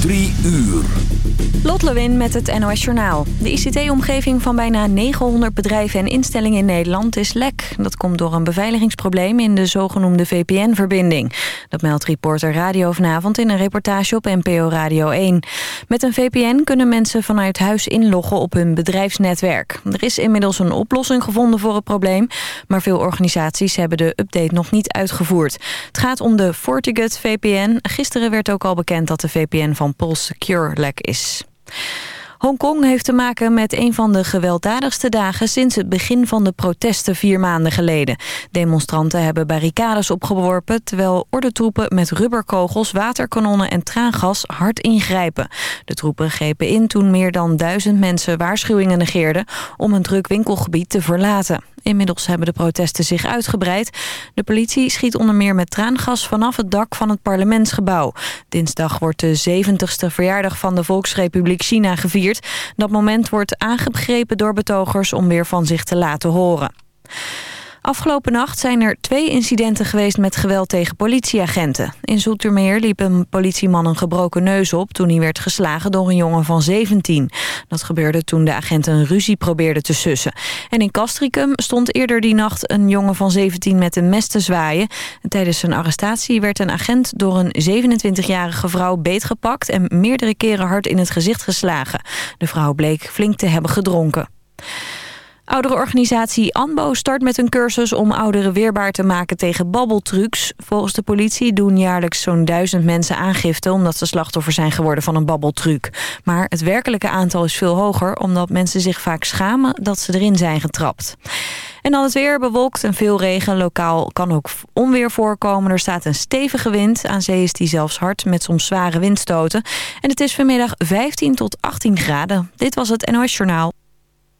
Drie uur. Lot Lewin met het NOS Journaal. De ICT-omgeving van bijna 900 bedrijven en instellingen in Nederland is lek. Dat komt door een beveiligingsprobleem in de zogenoemde VPN-verbinding. Dat meldt reporter Radio vanavond in een reportage op NPO Radio 1. Met een VPN kunnen mensen vanuit huis inloggen op hun bedrijfsnetwerk. Er is inmiddels een oplossing gevonden voor het probleem... maar veel organisaties hebben de update nog niet uitgevoerd. Het gaat om de FortiGate VPN. Gisteren werd ook al bekend dat de VPN van Pulse Secure lek is. Hongkong heeft te maken met een van de gewelddadigste dagen sinds het begin van de protesten vier maanden geleden. Demonstranten hebben barricades opgeworpen terwijl ordentroepen met rubberkogels, waterkanonnen en traangas hard ingrijpen. De troepen grepen in toen meer dan duizend mensen waarschuwingen negeerden om een druk winkelgebied te verlaten. Inmiddels hebben de protesten zich uitgebreid. De politie schiet onder meer met traangas vanaf het dak van het parlementsgebouw. Dinsdag wordt de 70ste verjaardag van de Volksrepubliek China gevierd. Dat moment wordt aangegrepen door betogers om weer van zich te laten horen. Afgelopen nacht zijn er twee incidenten geweest met geweld tegen politieagenten. In Zoetermeer liep een politieman een gebroken neus op... toen hij werd geslagen door een jongen van 17. Dat gebeurde toen de agent een ruzie probeerde te sussen. En in Castricum stond eerder die nacht een jongen van 17 met een mes te zwaaien. En tijdens zijn arrestatie werd een agent door een 27-jarige vrouw beetgepakt... en meerdere keren hard in het gezicht geslagen. De vrouw bleek flink te hebben gedronken. Ouderenorganisatie ANBO start met een cursus om ouderen weerbaar te maken tegen babbeltrucs. Volgens de politie doen jaarlijks zo'n duizend mensen aangifte... omdat ze slachtoffer zijn geworden van een babbeltruc. Maar het werkelijke aantal is veel hoger... omdat mensen zich vaak schamen dat ze erin zijn getrapt. En dan het weer bewolkt en veel regen. Lokaal kan ook onweer voorkomen. Er staat een stevige wind. Aan zee is die zelfs hard met soms zware windstoten. En het is vanmiddag 15 tot 18 graden. Dit was het NOS Journaal.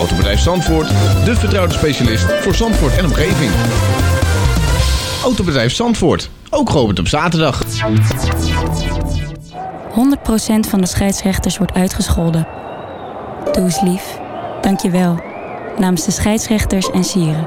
Autobedrijf Zandvoort, de vertrouwde specialist voor Zandvoort en omgeving. Autobedrijf Zandvoort, ook geopend op zaterdag. 100% van de scheidsrechters wordt uitgescholden. Doe eens lief. Dank je wel. Namens de scheidsrechters en sieren.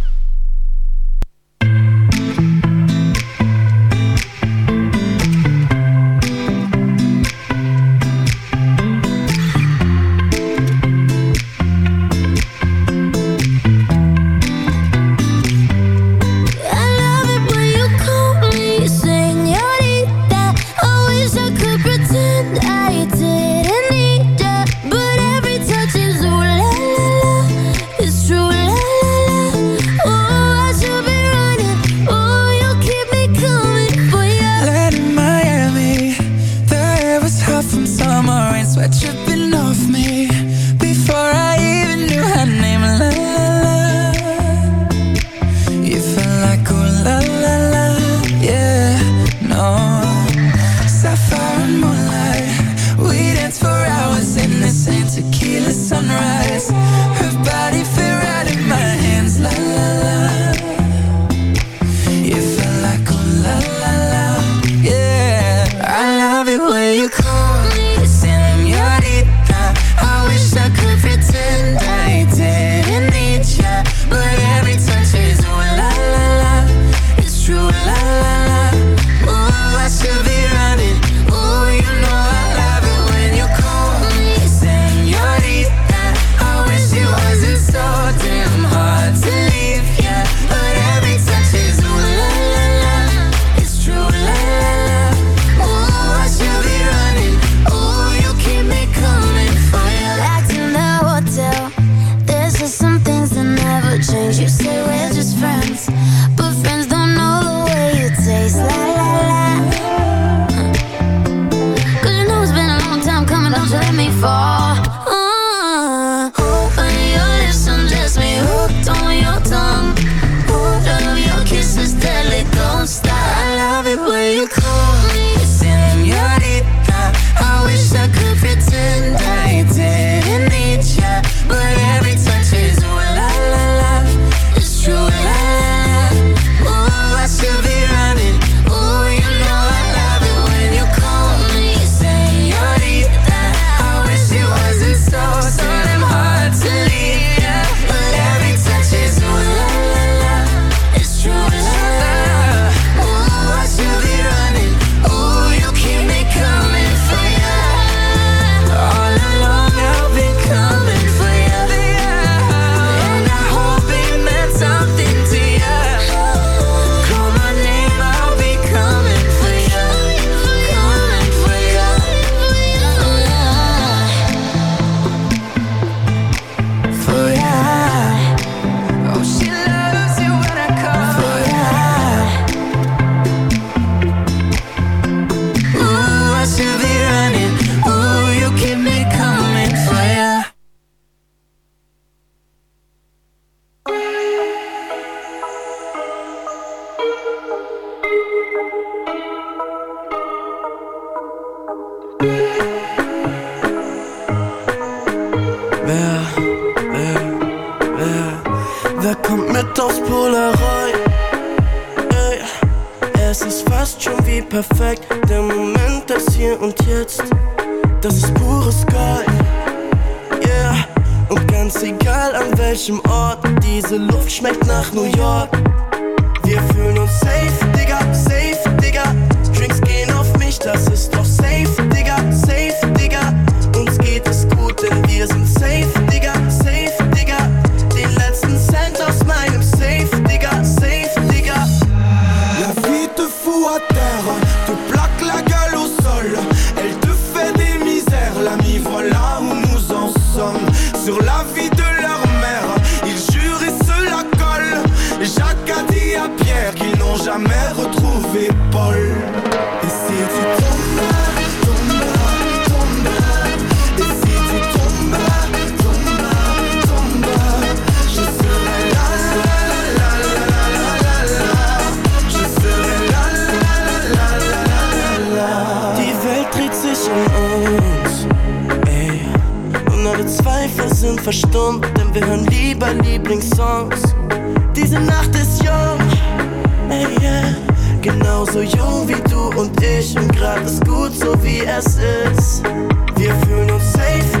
Wer, wer, wer, kommt mit aufs Polaroid? Es ist fast schon wie perfekt, der Moment, das hier und jetzt, das ist pures Gold. Yeah, und ganz egal an welchem Ort, diese Luft schmeckt nach New York. Wir fühlen uns safe, Digga, safe, Digga. Drinks gehen auf mich, das ist doch verstummt, denn wir hören lieber Lieblingssongs. Diese Nacht ist jung, ey, yeah. genauso jung wie du und ich. Und gerade ist gut, so wie es ist. Wir fühlen uns safe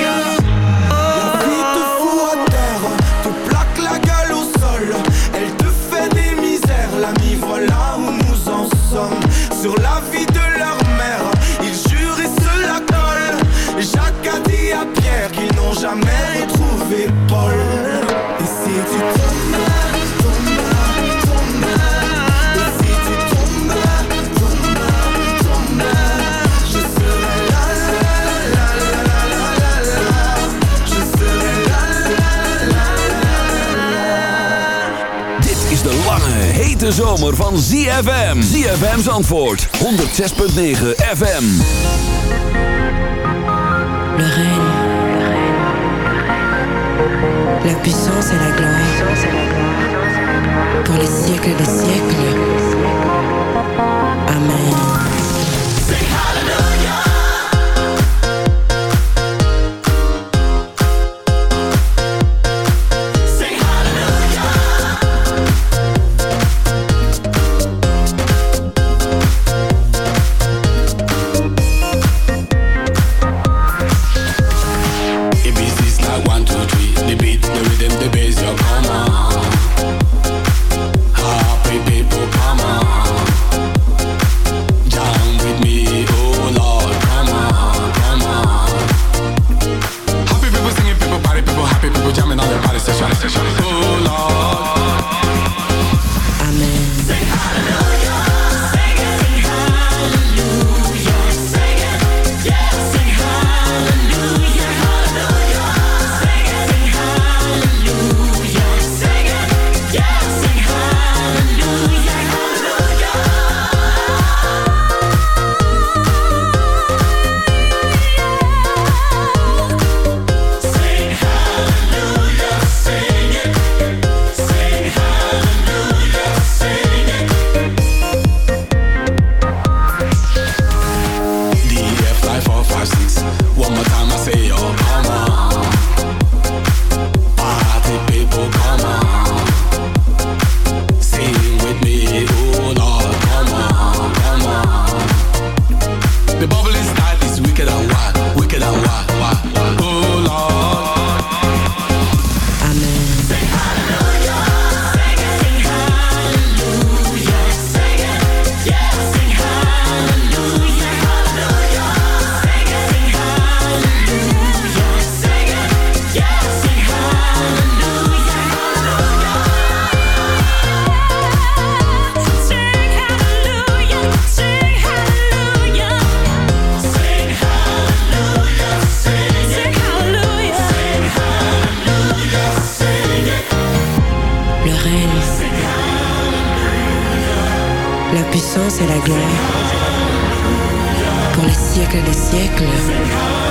hete zomer van ZFM. ZFM's antwoord 106.9 FM. Le règne, la puissance et la gloire. Pour les siècles des siècles. Amen. puissance et la gloire pour les siècles des siècles.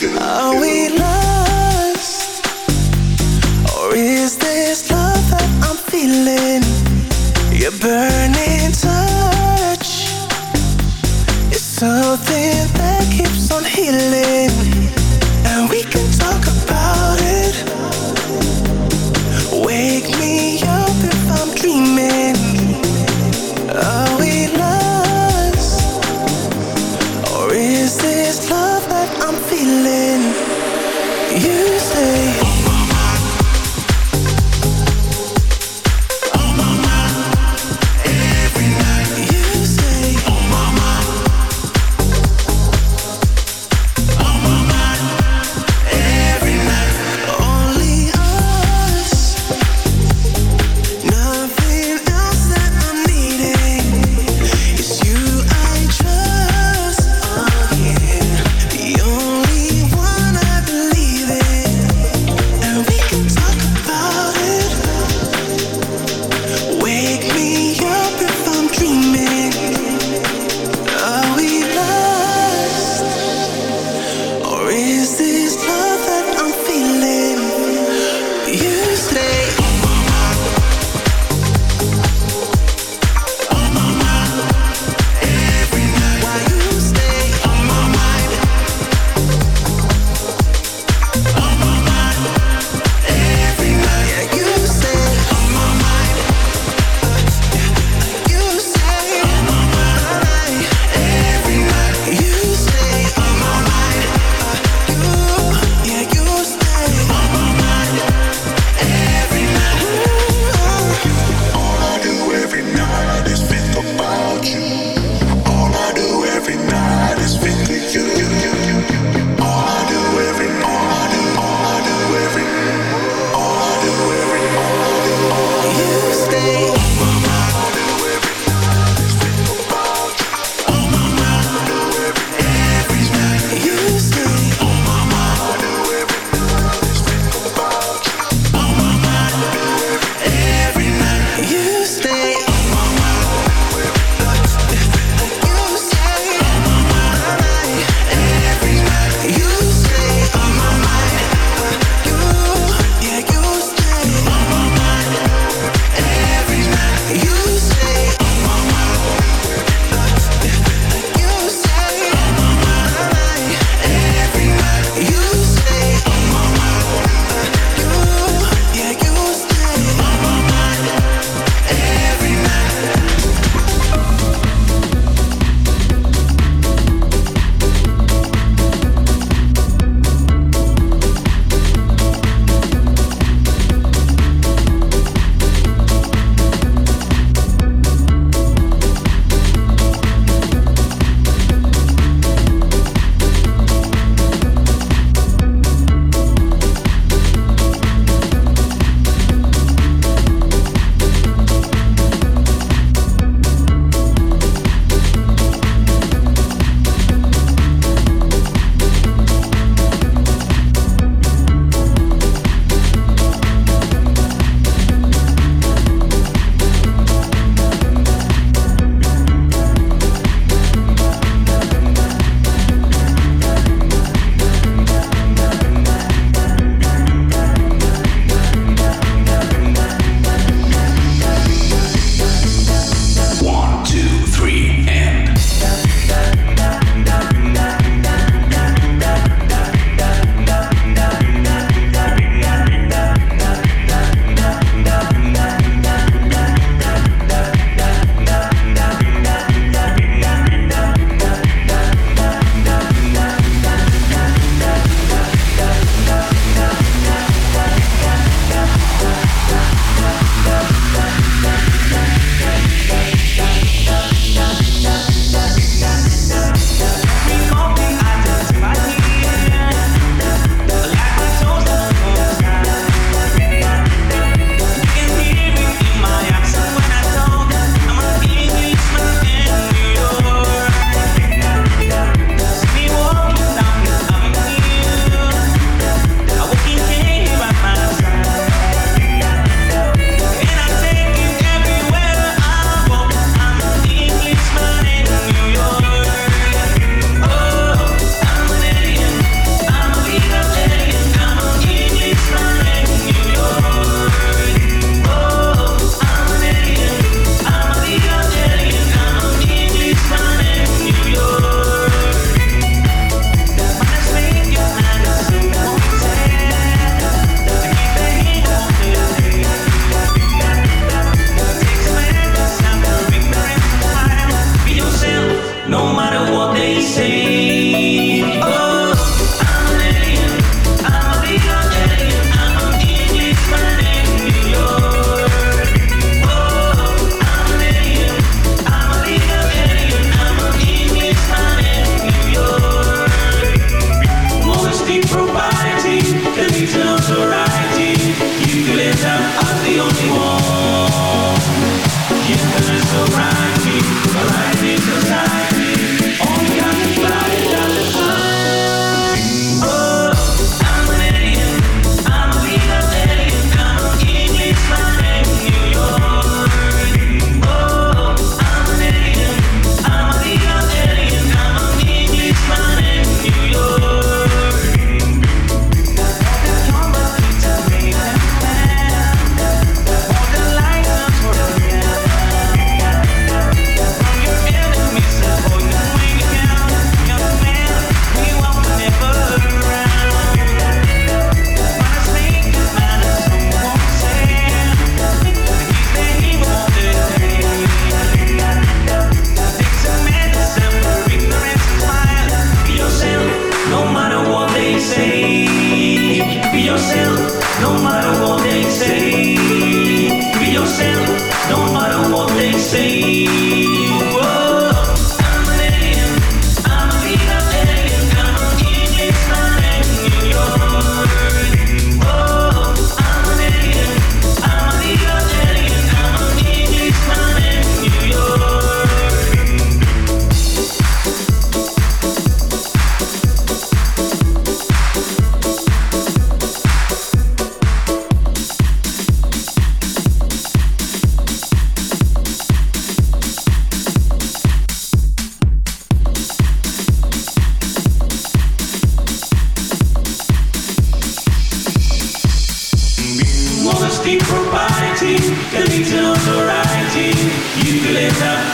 Are we Yeah.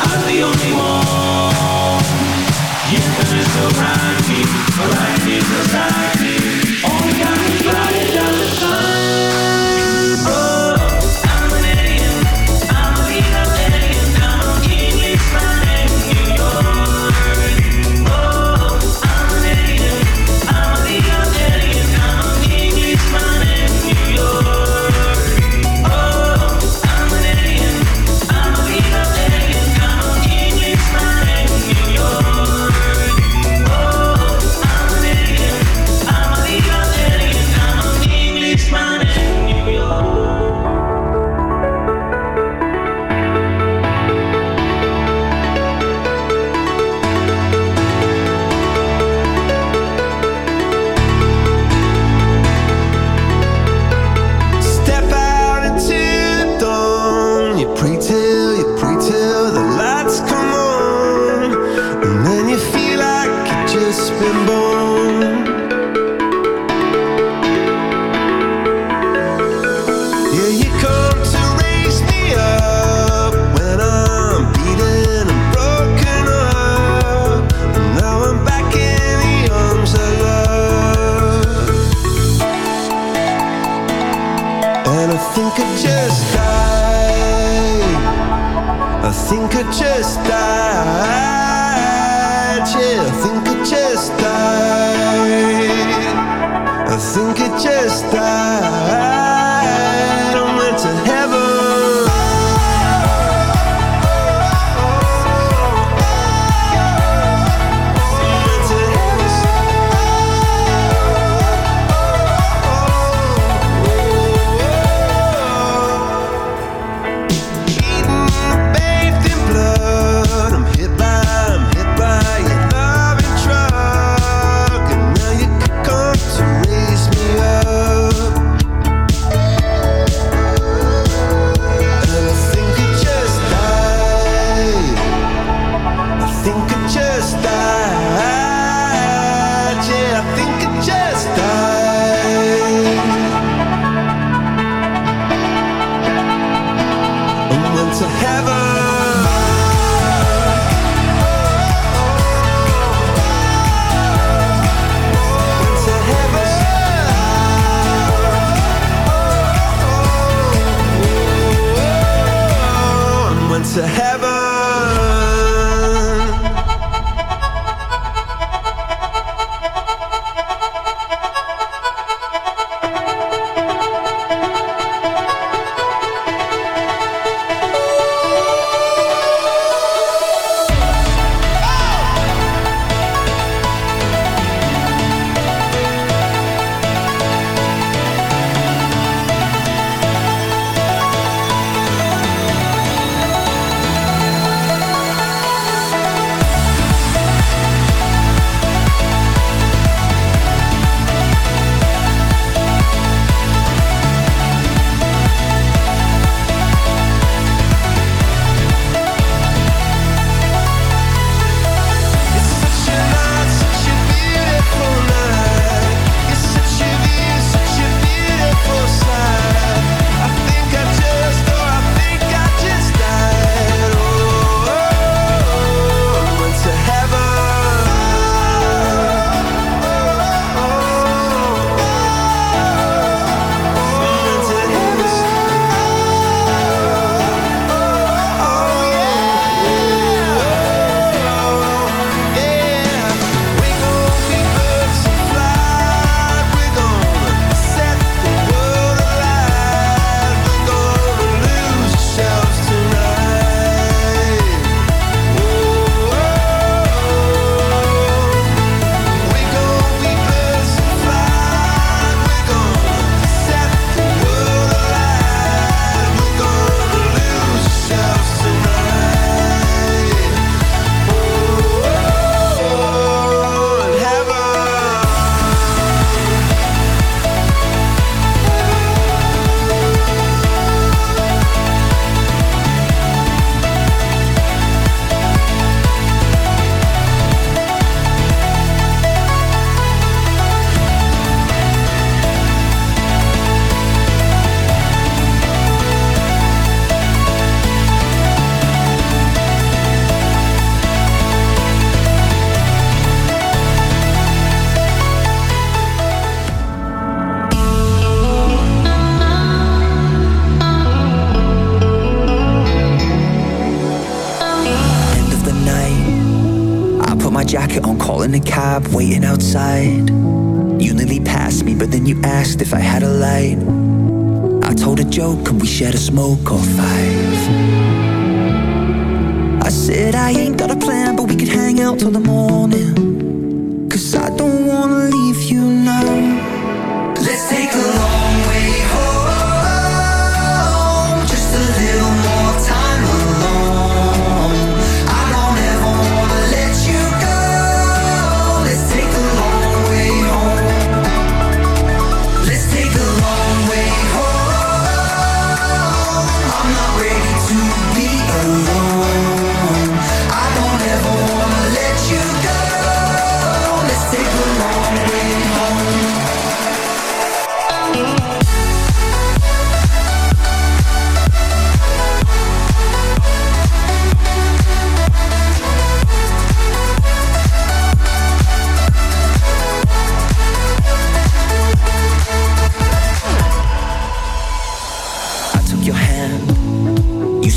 joke, and we shared a smoke or five? I said I ain't got a plan, but we could hang out till the morning Cause I don't wanna leave you now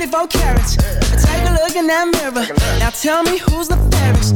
24 carats. Take a look in that mirror. Now tell me who's the fairest.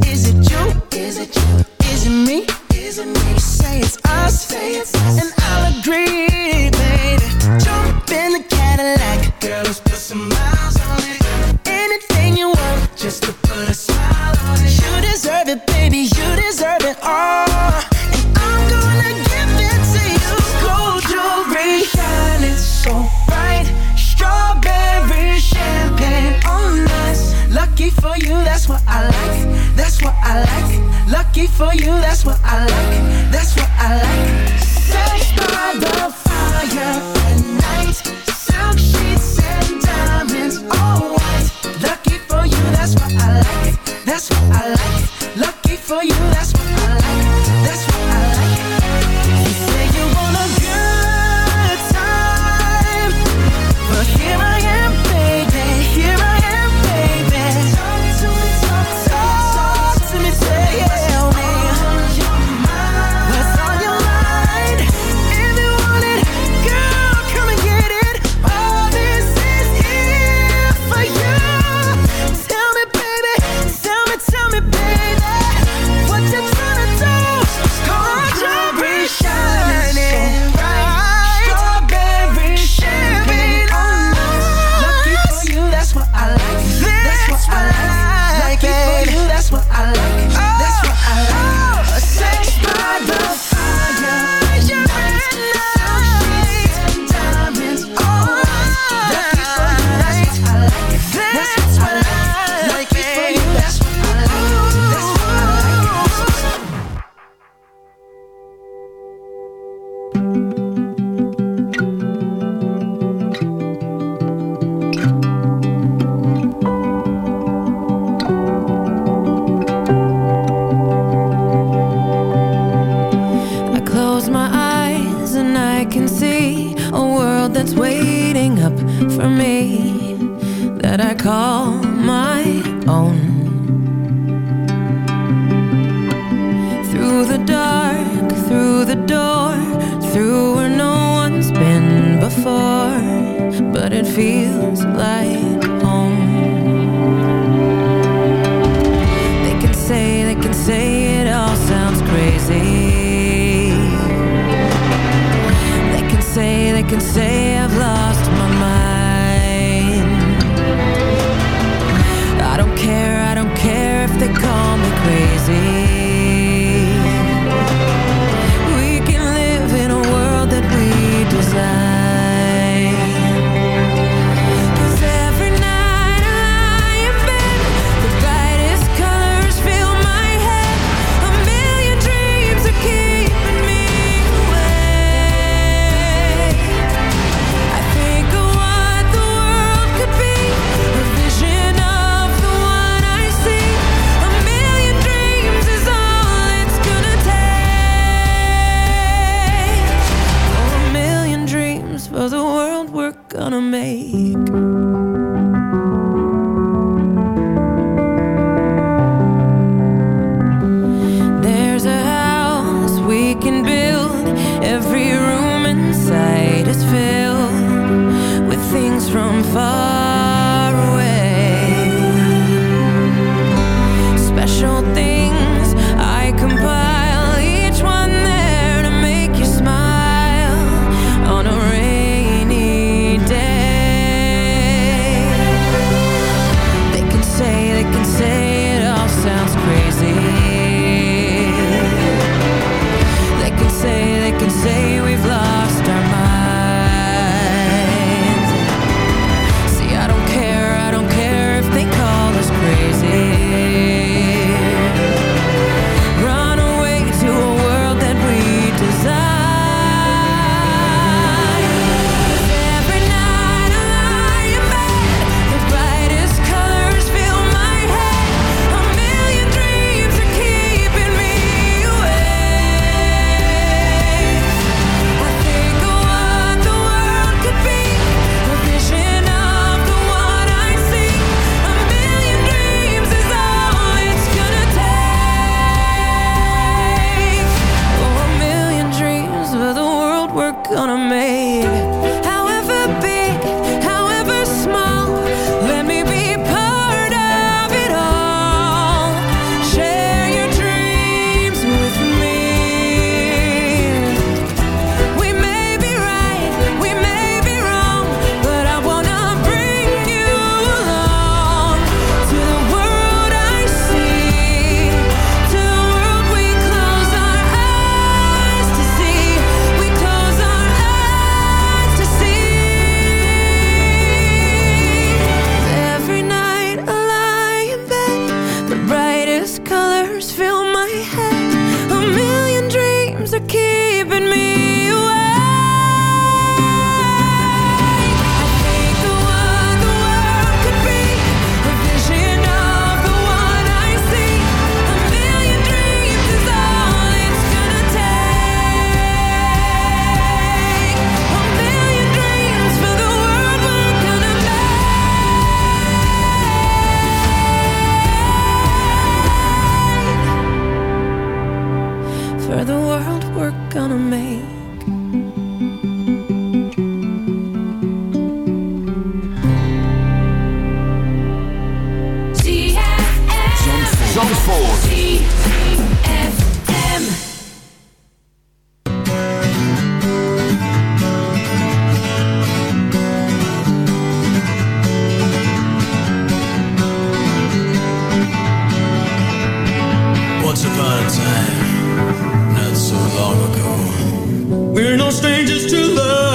time, not so long ago. We're no strangers to love.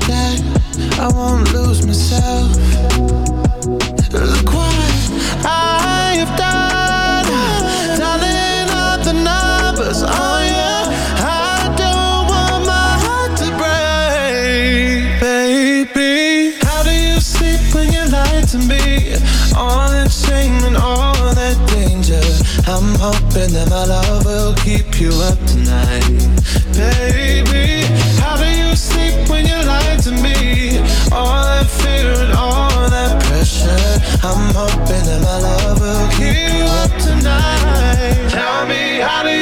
that I won't lose myself. Look what I have done, dialing up the numbers. I don't want my heart to break, baby. How do you sleep when you lie to me? All that shame and all that danger. I'm hoping that my love will keep you up tonight, baby to me? All that fear and all that pressure. I'm hoping that my love will keep you up tonight. Tell me, how do you?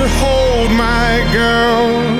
To hold my girl.